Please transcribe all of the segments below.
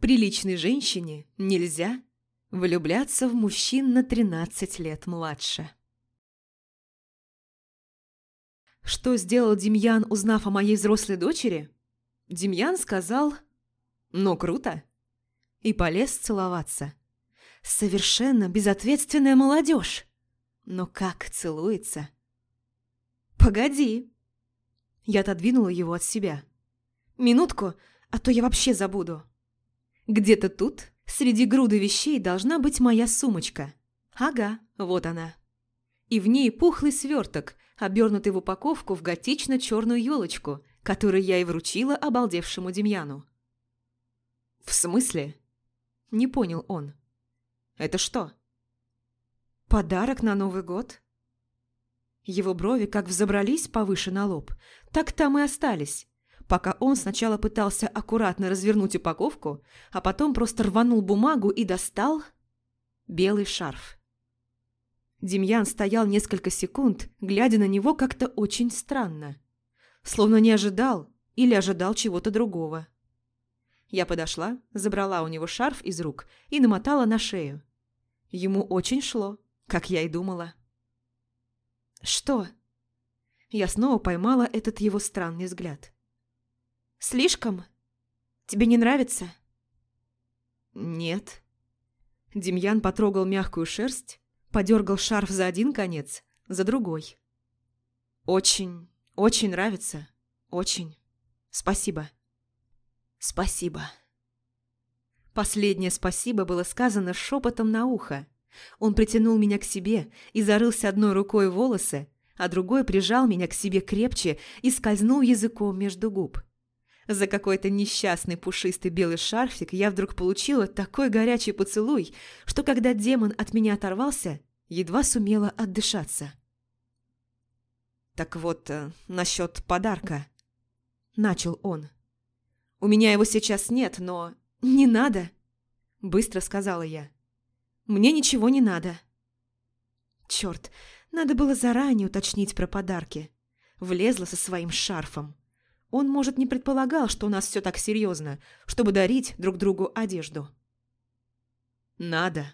Приличной женщине нельзя влюбляться в мужчин на 13 лет младше. Что сделал Демьян, узнав о моей взрослой дочери? Демьян сказал «Ну, круто!» и полез целоваться. Совершенно безответственная молодежь. Но как целуется? «Погоди!» Я отодвинула его от себя. «Минутку, а то я вообще забуду. Где-то тут, среди груды вещей, должна быть моя сумочка. Ага, вот она. И в ней пухлый сверток, обернутый в упаковку в готично-черную елочку, которую я и вручила обалдевшему Демьяну. «В смысле?» – не понял он. «Это что?» «Подарок на Новый год». Его брови как взобрались повыше на лоб, так там и остались, пока он сначала пытался аккуратно развернуть упаковку, а потом просто рванул бумагу и достал белый шарф. Демьян стоял несколько секунд, глядя на него как-то очень странно. Словно не ожидал или ожидал чего-то другого. Я подошла, забрала у него шарф из рук и намотала на шею. Ему очень шло, как я и думала. «Что?» Я снова поймала этот его странный взгляд. Слишком? Тебе не нравится?» «Нет». Демьян потрогал мягкую шерсть, подергал шарф за один конец, за другой. «Очень, очень нравится. Очень. Спасибо». «Спасибо». Последнее «спасибо» было сказано шепотом на ухо. Он притянул меня к себе и зарылся одной рукой в волосы, а другой прижал меня к себе крепче и скользнул языком между губ. За какой-то несчастный пушистый белый шарфик я вдруг получила такой горячий поцелуй, что когда демон от меня оторвался, едва сумела отдышаться. «Так вот, э, насчет подарка», — начал он. «У меня его сейчас нет, но...» «Не надо», — быстро сказала я. «Мне ничего не надо». Черт, надо было заранее уточнить про подарки. Влезла со своим шарфом. Он, может, не предполагал, что у нас все так серьезно, чтобы дарить друг другу одежду. «Надо».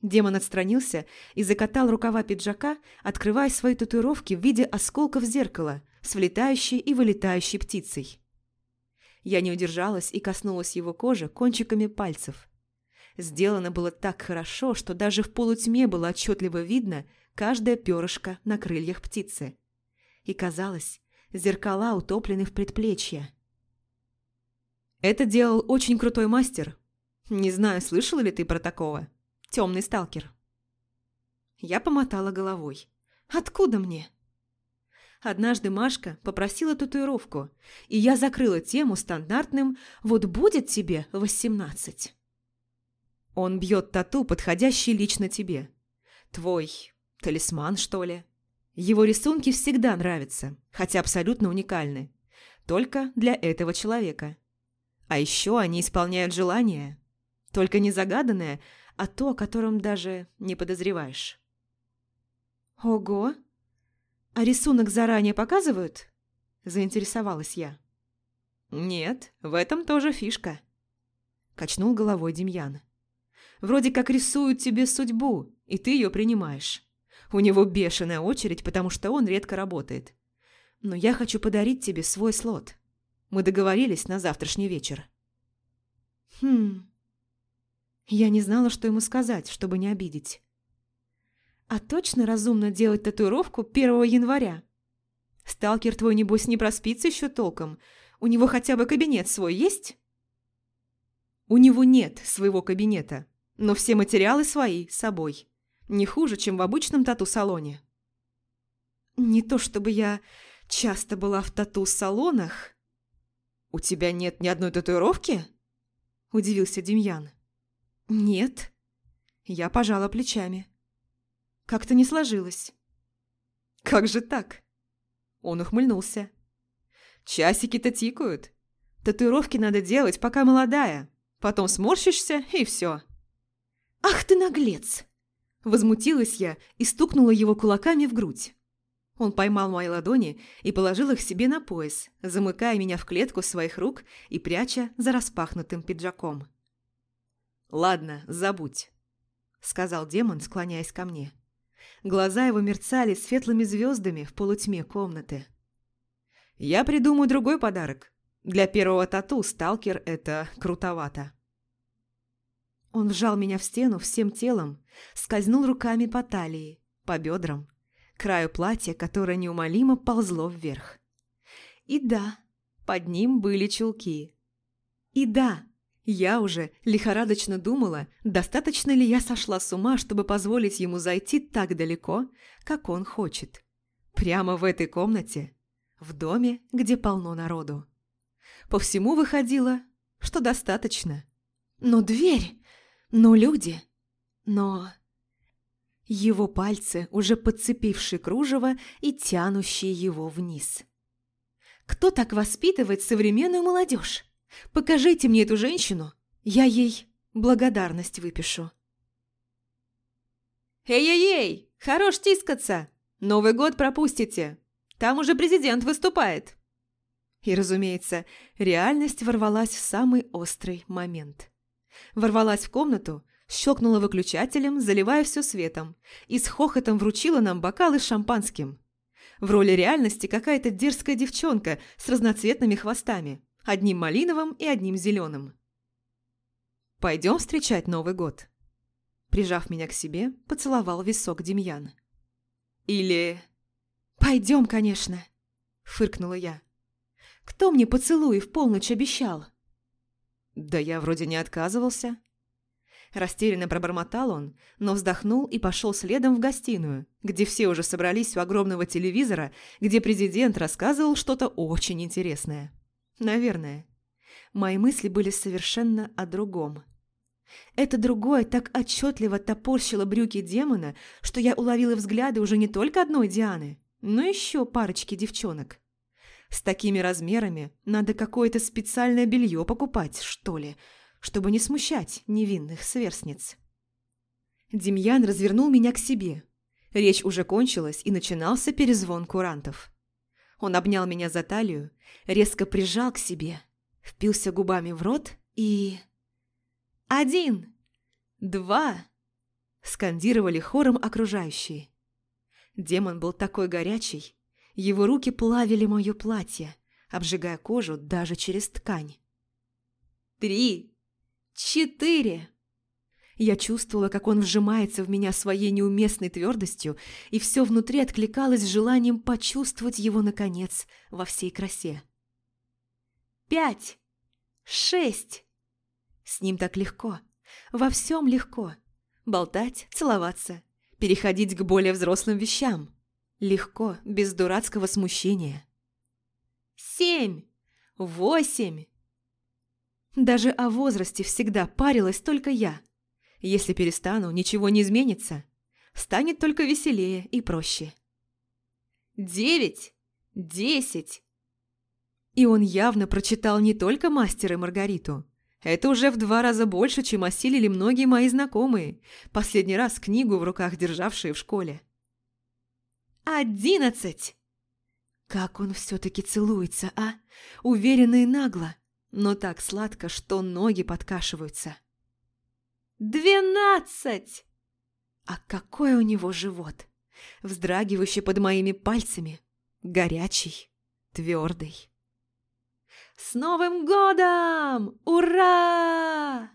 Демон отстранился и закатал рукава пиджака, открывая свои татуировки в виде осколков зеркала с влетающей и вылетающей птицей. Я не удержалась и коснулась его кожи кончиками пальцев. Сделано было так хорошо, что даже в полутьме было отчетливо видно каждое перышко на крыльях птицы. И казалось, зеркала утоплены в предплечье. Это делал очень крутой мастер. Не знаю, слышала ли ты про такого. Темный сталкер. Я помотала головой. Откуда мне? Однажды Машка попросила татуировку, и я закрыла тему стандартным «Вот будет тебе восемнадцать». Он бьет тату, подходящий лично тебе. Твой талисман, что ли? Его рисунки всегда нравятся, хотя абсолютно уникальны. Только для этого человека. А еще они исполняют желание. Только не загаданное, а то, о котором даже не подозреваешь. «Ого! А рисунок заранее показывают?» – заинтересовалась я. «Нет, в этом тоже фишка», – качнул головой Демьян. «Вроде как рисуют тебе судьбу, и ты ее принимаешь. У него бешеная очередь, потому что он редко работает. Но я хочу подарить тебе свой слот. Мы договорились на завтрашний вечер. Хм. Я не знала, что ему сказать, чтобы не обидеть. А точно разумно делать татуировку 1 января? Сталкер твой, небось, не проспится еще толком. У него хотя бы кабинет свой есть? У него нет своего кабинета, но все материалы свои с собой. Не хуже, чем в обычном тату-салоне. Не то чтобы я часто была в тату-салонах. У тебя нет ни одной татуировки? Удивился Демьян. Нет. Я пожала плечами. Как-то не сложилось. Как же так? Он ухмыльнулся. Часики-то тикают. Татуировки надо делать, пока молодая. Потом сморщишься, и все. Ах ты наглец! Возмутилась я и стукнула его кулаками в грудь. Он поймал мои ладони и положил их себе на пояс, замыкая меня в клетку своих рук и пряча за распахнутым пиджаком. «Ладно, забудь», — сказал демон, склоняясь ко мне. Глаза его мерцали светлыми звездами в полутьме комнаты. «Я придумаю другой подарок. Для первого тату сталкер – это крутовато». Он вжал меня в стену всем телом, скользнул руками по талии, по бедрам, краю платья, которое неумолимо ползло вверх. И да, под ним были чулки. И да, я уже лихорадочно думала, достаточно ли я сошла с ума, чтобы позволить ему зайти так далеко, как он хочет. Прямо в этой комнате, в доме, где полно народу. По всему выходило, что достаточно. Но дверь, но люди, но... Его пальцы, уже подцепившие кружево и тянущие его вниз. Кто так воспитывает современную молодежь? Покажите мне эту женщину, я ей благодарность выпишу. «Эй-эй-эй! Хорош тискаться! Новый год пропустите! Там уже президент выступает!» И, разумеется, реальность ворвалась в самый острый момент. Ворвалась в комнату, щелкнула выключателем, заливая все светом, и с хохотом вручила нам бокалы с шампанским. В роли реальности какая-то дерзкая девчонка с разноцветными хвостами, одним малиновым и одним зеленым. «Пойдем встречать Новый год?» Прижав меня к себе, поцеловал висок Демьян. «Или...» «Пойдем, конечно», — фыркнула я. «Кто мне поцелуй в полночь обещал?» «Да я вроде не отказывался», Растерянно пробормотал он, но вздохнул и пошел следом в гостиную, где все уже собрались у огромного телевизора, где президент рассказывал что-то очень интересное. Наверное. Мои мысли были совершенно о другом. Это другое так отчетливо топорщило брюки демона, что я уловила взгляды уже не только одной Дианы, но еще парочки девчонок. С такими размерами надо какое-то специальное белье покупать, что ли, чтобы не смущать невинных сверстниц. Демьян развернул меня к себе. Речь уже кончилась, и начинался перезвон курантов. Он обнял меня за талию, резко прижал к себе, впился губами в рот и... «Один! Два!» – скандировали хором окружающие. Демон был такой горячий, его руки плавили мое платье, обжигая кожу даже через ткань. «Три! Четыре!» Я чувствовала, как он вжимается в меня своей неуместной твердостью, и все внутри откликалось желанием почувствовать его, наконец, во всей красе. «Пять! Шесть!» С ним так легко, во всем легко. Болтать, целоваться, переходить к более взрослым вещам. Легко, без дурацкого смущения. «Семь! Восемь!» Даже о возрасте всегда парилась только я. Если перестану, ничего не изменится. Станет только веселее и проще. Девять! Десять! И он явно прочитал не только «Мастера Маргариту». Это уже в два раза больше, чем осилили многие мои знакомые, последний раз книгу в руках державшие в школе. «Одиннадцать!» Как он все-таки целуется, а? Уверенно и нагло но так сладко, что ноги подкашиваются. «Двенадцать!» А какой у него живот! Вздрагивающий под моими пальцами, горячий, твердый. «С Новым годом! Ура!»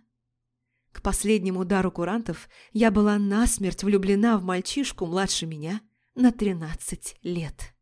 К последнему удару курантов я была насмерть влюблена в мальчишку младше меня на тринадцать лет.